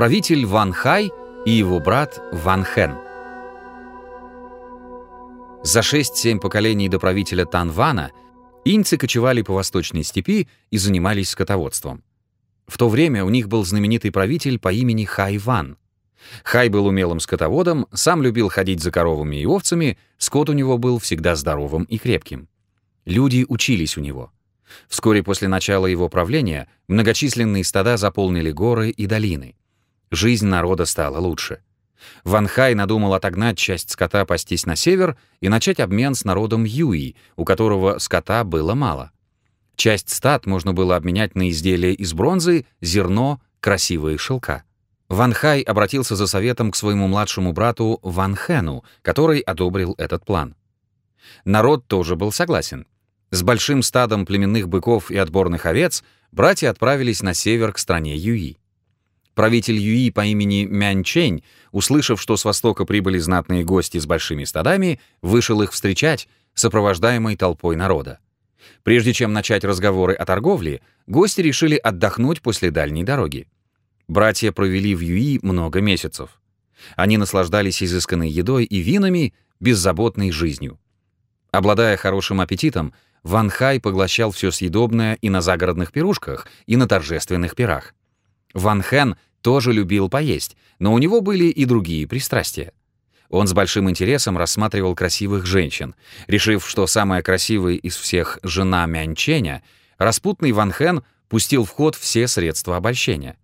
правитель Ван Хай и его брат Ван Хэн. За 6-7 поколений до правителя Тан Вана инцы кочевали по восточной степи и занимались скотоводством. В то время у них был знаменитый правитель по имени Хай Ван. Хай был умелым скотоводом, сам любил ходить за коровами и овцами, скот у него был всегда здоровым и крепким. Люди учились у него. Вскоре после начала его правления многочисленные стада заполнили горы и долины. Жизнь народа стала лучше. Ван Хай надумал отогнать часть скота пастись на север и начать обмен с народом Юи, у которого скота было мало. Часть стад можно было обменять на изделия из бронзы, зерно, красивые шелка. Ван Хай обратился за советом к своему младшему брату Ван Хэну, который одобрил этот план. Народ тоже был согласен. С большим стадом племенных быков и отборных овец братья отправились на север к стране Юи. Правитель Юи по имени Мянчень, услышав, что с востока прибыли знатные гости с большими стадами, вышел их встречать, сопровождаемой толпой народа. Прежде чем начать разговоры о торговле, гости решили отдохнуть после дальней дороги. Братья провели в Юи много месяцев. Они наслаждались изысканной едой и винами, беззаботной жизнью. Обладая хорошим аппетитом, Ван Хай поглощал все съедобное и на загородных пирушках, и на торжественных пирах. Ван Хэн тоже любил поесть, но у него были и другие пристрастия. Он с большим интересом рассматривал красивых женщин. Решив, что самая красивая из всех жена Мянченя, распутный Ван Хэн пустил в ход все средства обольщения.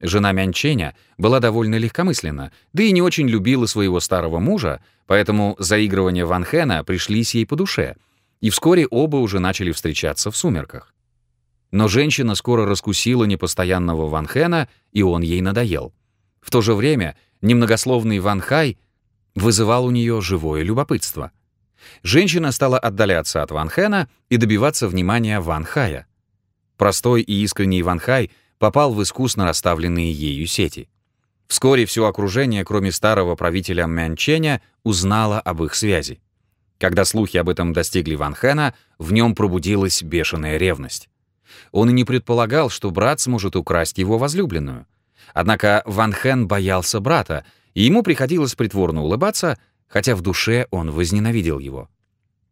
Жена Мянченя была довольно легкомысленна, да и не очень любила своего старого мужа, поэтому заигрывания Ван Хэна пришлись ей по душе, и вскоре оба уже начали встречаться в сумерках. Но женщина скоро раскусила непостоянного Ван Хэна, и он ей надоел. В то же время немногословный Ван Хай вызывал у нее живое любопытство. Женщина стала отдаляться от Ван Хэна и добиваться внимания Ван Хая. Простой и искренний Ван Хай попал в искусно расставленные ею сети. Вскоре все окружение, кроме старого правителя Мянченя, узнало об их связи. Когда слухи об этом достигли Ван Хэна, в нем пробудилась бешеная ревность. Он и не предполагал, что брат сможет украсть его возлюбленную. Однако Ван Хэн боялся брата, и ему приходилось притворно улыбаться, хотя в душе он возненавидел его.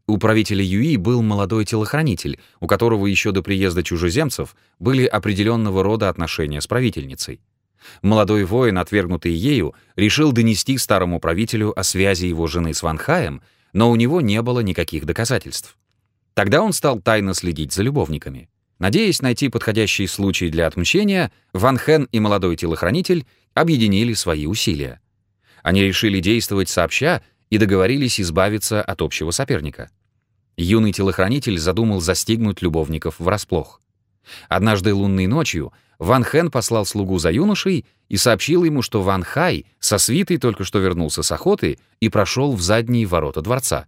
У правителя Юи был молодой телохранитель, у которого еще до приезда чужеземцев были определенного рода отношения с правительницей. Молодой воин, отвергнутый ею, решил донести старому правителю о связи его жены с Ван Хаем, но у него не было никаких доказательств. Тогда он стал тайно следить за любовниками. Надеясь найти подходящий случай для отмщения, Ван Хен и молодой телохранитель объединили свои усилия. Они решили действовать сообща и договорились избавиться от общего соперника. Юный телохранитель задумал застигнуть любовников врасплох. Однажды лунной ночью Ван Хен послал слугу за юношей и сообщил ему, что Ван Хай со свитой только что вернулся с охоты и прошел в задние ворота дворца.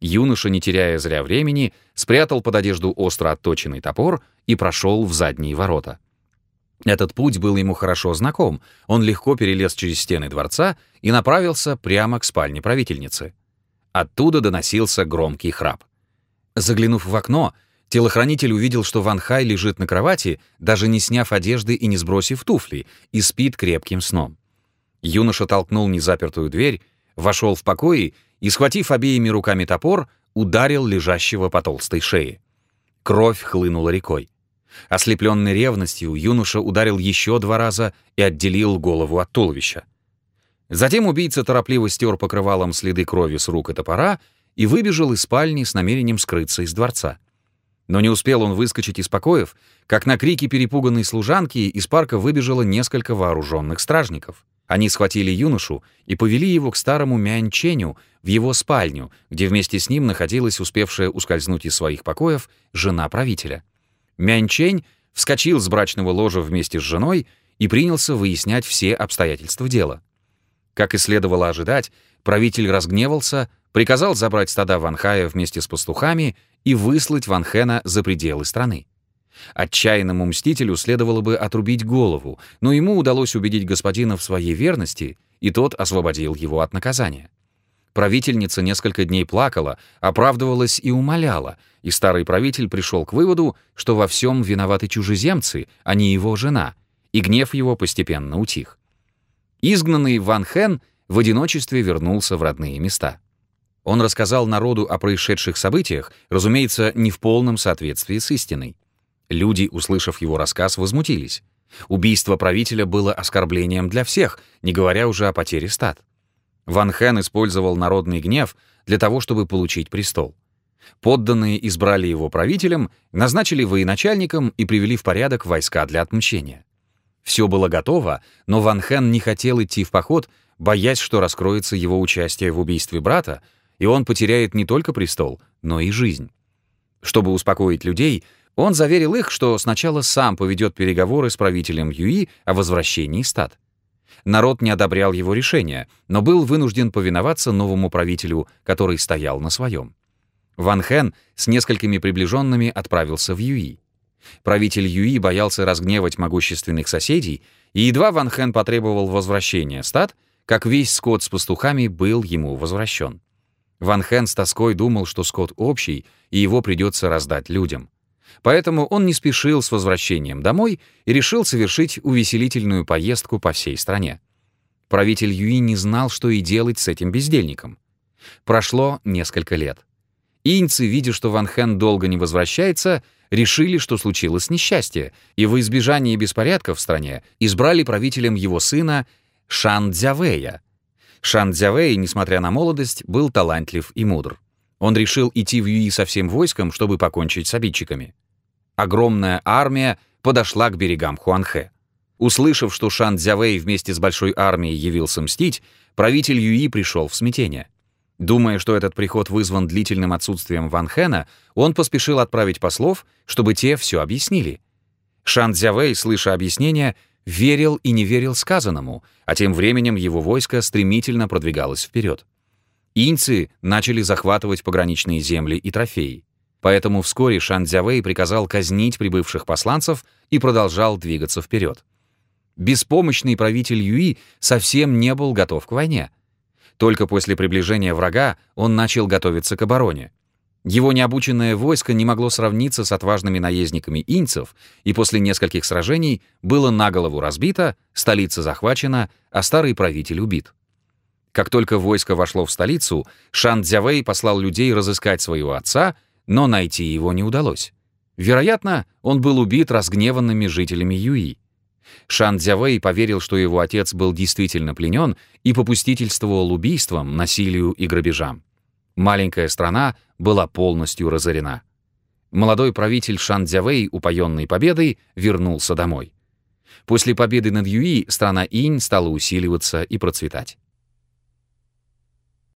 Юноша, не теряя зря времени, спрятал под одежду остро отточенный топор и прошел в задние ворота. Этот путь был ему хорошо знаком. Он легко перелез через стены дворца и направился прямо к спальне правительницы. Оттуда доносился громкий храп. Заглянув в окно, телохранитель увидел, что Ван Хай лежит на кровати, даже не сняв одежды и не сбросив туфли, и спит крепким сном. Юноша толкнул незапертую дверь, вошел в покои и, схватив обеими руками топор, ударил лежащего по толстой шее. Кровь хлынула рекой. Ослепленный ревностью, юноша ударил еще два раза и отделил голову от туловища. Затем убийца торопливо стер покрывалом следы крови с рук и топора и выбежал из спальни с намерением скрыться из дворца. Но не успел он выскочить из покоев, как на крики перепуганной служанки из парка выбежало несколько вооруженных стражников. Они схватили юношу и повели его к старому Мянченю в его спальню, где вместе с ним находилась успевшая ускользнуть из своих покоев жена правителя. Мянчень вскочил с брачного ложа вместе с женой и принялся выяснять все обстоятельства дела. Как и следовало ожидать, правитель разгневался, приказал забрать стада Ванхая вместе с пастухами и выслать Ванхена за пределы страны. Отчаянному мстителю следовало бы отрубить голову, но ему удалось убедить господина в своей верности, и тот освободил его от наказания. Правительница несколько дней плакала, оправдывалась и умоляла, и старый правитель пришел к выводу, что во всем виноваты чужеземцы, а не его жена, и гнев его постепенно утих. Изгнанный Ван Хэн в одиночестве вернулся в родные места. Он рассказал народу о происшедших событиях, разумеется, не в полном соответствии с истиной. Люди, услышав его рассказ, возмутились. Убийство правителя было оскорблением для всех, не говоря уже о потере стад. Ван Хэн использовал народный гнев для того, чтобы получить престол. Подданные избрали его правителем, назначили военачальником и привели в порядок войска для отмщения. Все было готово, но Ван Хэн не хотел идти в поход, боясь, что раскроется его участие в убийстве брата, и он потеряет не только престол, но и жизнь. Чтобы успокоить людей, он заверил их, что сначала сам поведет переговоры с правителем Юи о возвращении стад. Народ не одобрял его решение, но был вынужден повиноваться новому правителю, который стоял на своем. Ван Хэн с несколькими приближенными отправился в Юи. Правитель Юи боялся разгневать могущественных соседей, и едва Ван Хэн потребовал возвращения стад, как весь скот с пастухами был ему возвращен. Ван Хэн с тоской думал, что скот общий, и его придется раздать людям. Поэтому он не спешил с возвращением домой и решил совершить увеселительную поездку по всей стране. Правитель Юи не знал, что и делать с этим бездельником. Прошло несколько лет. Инцы, видя, что Ван Хэн долго не возвращается, решили, что случилось несчастье, и во избежание беспорядков в стране избрали правителем его сына Шан Дзявэя. Шан Дзявэй, несмотря на молодость, был талантлив и мудр. Он решил идти в Юи со всем войском, чтобы покончить с обидчиками. Огромная армия подошла к берегам Хуанхэ. Услышав, что Шан Дзявэй вместе с большой армией явился мстить, правитель Юи пришел в смятение. Думая, что этот приход вызван длительным отсутствием Ван Хэна, он поспешил отправить послов, чтобы те все объяснили. Шан Цзявэй, слыша объяснения, верил и не верил сказанному, а тем временем его войско стремительно продвигалось вперед. Инцы начали захватывать пограничные земли и трофеи. Поэтому вскоре Шан Цзявэй приказал казнить прибывших посланцев и продолжал двигаться вперед. Беспомощный правитель Юи совсем не был готов к войне. Только после приближения врага он начал готовиться к обороне. Его необученное войско не могло сравниться с отважными наездниками инцев, и после нескольких сражений было на голову разбито, столица захвачена, а старый правитель убит. Как только войско вошло в столицу, Шан Цзявэй послал людей разыскать своего отца, но найти его не удалось. Вероятно, он был убит разгневанными жителями Юи. Шан Цзявэй поверил, что его отец был действительно пленен и попустительствовал убийствам, насилию и грабежам. Маленькая страна была полностью разорена. Молодой правитель Шан Цзявэй, упоенный победой, вернулся домой. После победы над Юи страна Инь стала усиливаться и процветать.